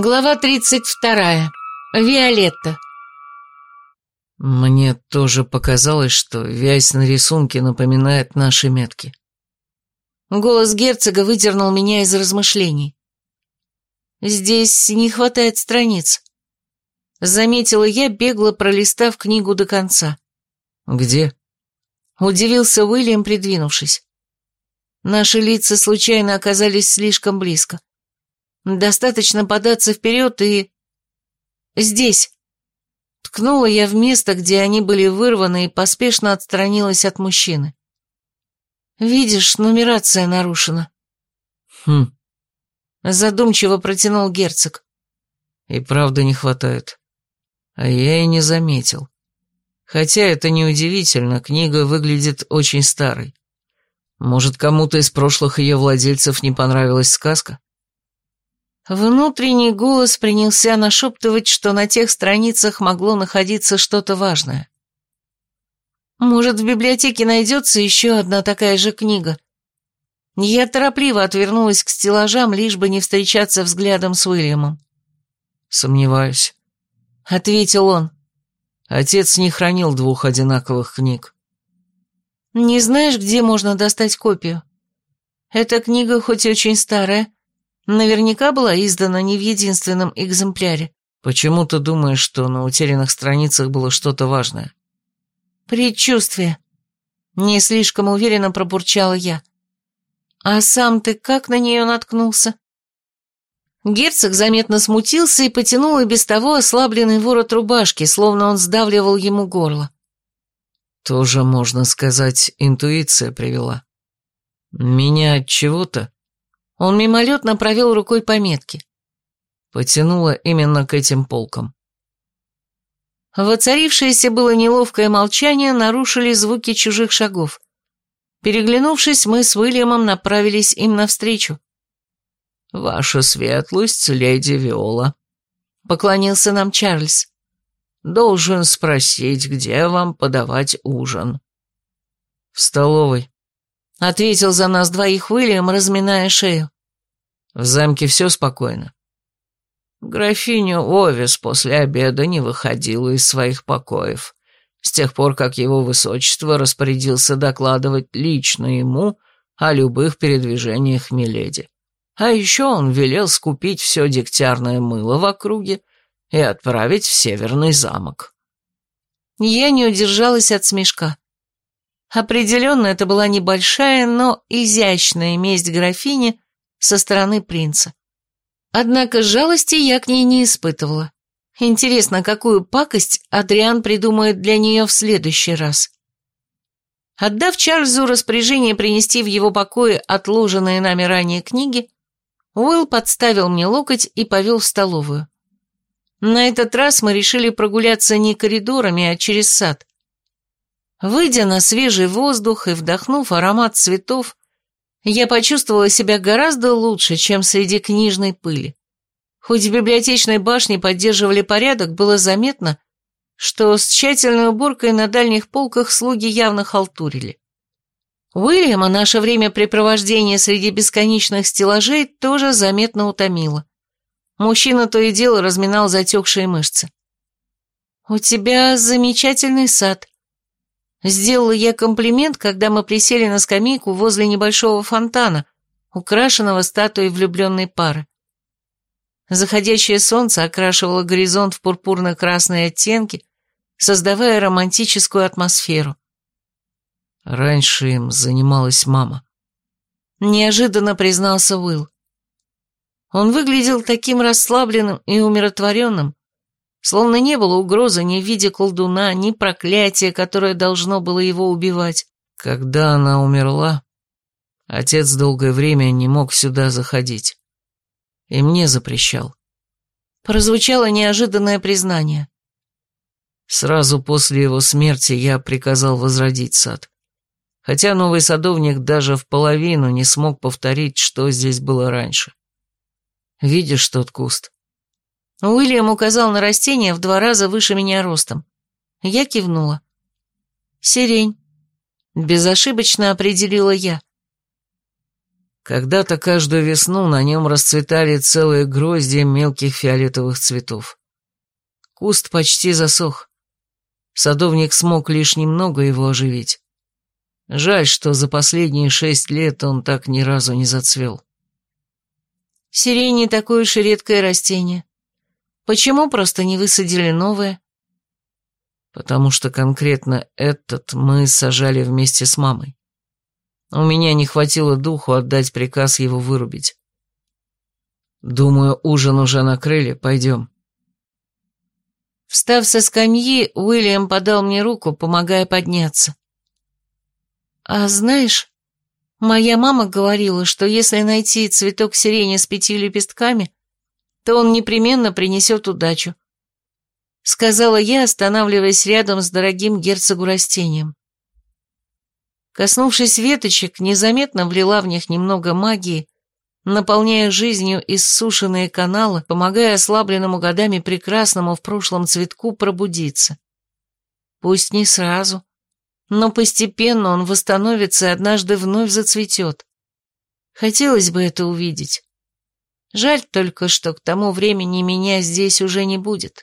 Глава 32. Виолетта. Мне тоже показалось, что вязь на рисунке напоминает наши метки. Голос герцога выдернул меня из размышлений. Здесь не хватает страниц. Заметила я, бегло пролистав книгу до конца. Где? Удивился Уильям, придвинувшись. Наши лица случайно оказались слишком близко. Достаточно податься вперед и... Здесь. Ткнула я в место, где они были вырваны, и поспешно отстранилась от мужчины. Видишь, нумерация нарушена. Хм. Задумчиво протянул герцог. И правда не хватает. А я и не заметил. Хотя это неудивительно, книга выглядит очень старой. Может, кому-то из прошлых ее владельцев не понравилась сказка? Внутренний голос принялся нашептывать, что на тех страницах могло находиться что-то важное. Может, в библиотеке найдется еще одна такая же книга. Я торопливо отвернулась к стеллажам, лишь бы не встречаться взглядом с Уильямом. «Сомневаюсь», — ответил он. Отец не хранил двух одинаковых книг. «Не знаешь, где можно достать копию? Эта книга хоть и очень старая, Наверняка была издана не в единственном экземпляре. Почему ты думаешь, что на утерянных страницах было что-то важное? Предчувствие. Не слишком уверенно пробурчала я. А сам ты как на нее наткнулся? Герцог заметно смутился и потянул и без того ослабленный ворот рубашки, словно он сдавливал ему горло. Тоже, можно сказать, интуиция привела. Меня от чего-то он мимолетно провел рукой по метке. Потянуло именно к этим полкам. Воцарившееся было неловкое молчание нарушили звуки чужих шагов. Переглянувшись, мы с Уильямом направились им навстречу. «Ваша светлость, леди Виола», — поклонился нам Чарльз. «Должен спросить, где вам подавать ужин?» «В столовой», — ответил за нас двоих Уильям, разминая шею. «В замке все спокойно». Графиня Овес после обеда не выходила из своих покоев, с тех пор, как его высочество распорядился докладывать лично ему о любых передвижениях Миледи. А еще он велел скупить все дегтярное мыло в округе и отправить в Северный замок. Я не удержалась от смешка. Определенно, это была небольшая, но изящная месть графини со стороны принца. Однако жалости я к ней не испытывала. Интересно, какую пакость Адриан придумает для нее в следующий раз. Отдав Чарльзу распоряжение принести в его покое отложенные нами ранее книги, Уилл подставил мне локоть и повел в столовую. На этот раз мы решили прогуляться не коридорами, а через сад. Выйдя на свежий воздух и вдохнув аромат цветов, я почувствовала себя гораздо лучше, чем среди книжной пыли. Хоть в библиотечной башне поддерживали порядок, было заметно, что с тщательной уборкой на дальних полках слуги явно халтурили. Уильяма наше времяпрепровождение среди бесконечных стеллажей тоже заметно утомило. Мужчина то и дело разминал затекшие мышцы. «У тебя замечательный сад», Сделала я комплимент, когда мы присели на скамейку возле небольшого фонтана, украшенного статуей влюбленной пары. Заходящее солнце окрашивало горизонт в пурпурно-красные оттенки, создавая романтическую атмосферу. Раньше им занималась мама. Неожиданно признался Уилл. Он выглядел таким расслабленным и умиротворенным, Словно не было угрозы ни в виде колдуна, ни проклятия, которое должно было его убивать. Когда она умерла, отец долгое время не мог сюда заходить. И мне запрещал. Прозвучало неожиданное признание. Сразу после его смерти я приказал возродить сад. Хотя новый садовник даже в половину не смог повторить, что здесь было раньше. Видишь тот куст? Уильям указал на растение в два раза выше меня ростом. Я кивнула. «Сирень», — безошибочно определила я. Когда-то каждую весну на нем расцветали целые грозди мелких фиолетовых цветов. Куст почти засох. Садовник смог лишь немного его оживить. Жаль, что за последние шесть лет он так ни разу не зацвел. Сирень не такое уж и редкое растение. Почему просто не высадили новое? Потому что конкретно этот мы сажали вместе с мамой. У меня не хватило духу отдать приказ его вырубить. Думаю, ужин уже накрыли, пойдем. Встав со скамьи, Уильям подал мне руку, помогая подняться. А знаешь, моя мама говорила, что если найти цветок сирени с пятью лепестками, то он непременно принесет удачу. Сказала я, останавливаясь рядом с дорогим герцогу растением. Коснувшись веточек, незаметно влила в них немного магии, наполняя жизнью иссушенные каналы, помогая ослабленному годами прекрасному в прошлом цветку пробудиться. Пусть не сразу, но постепенно он восстановится и однажды вновь зацветет. Хотелось бы это увидеть. Жаль только, что к тому времени меня здесь уже не будет.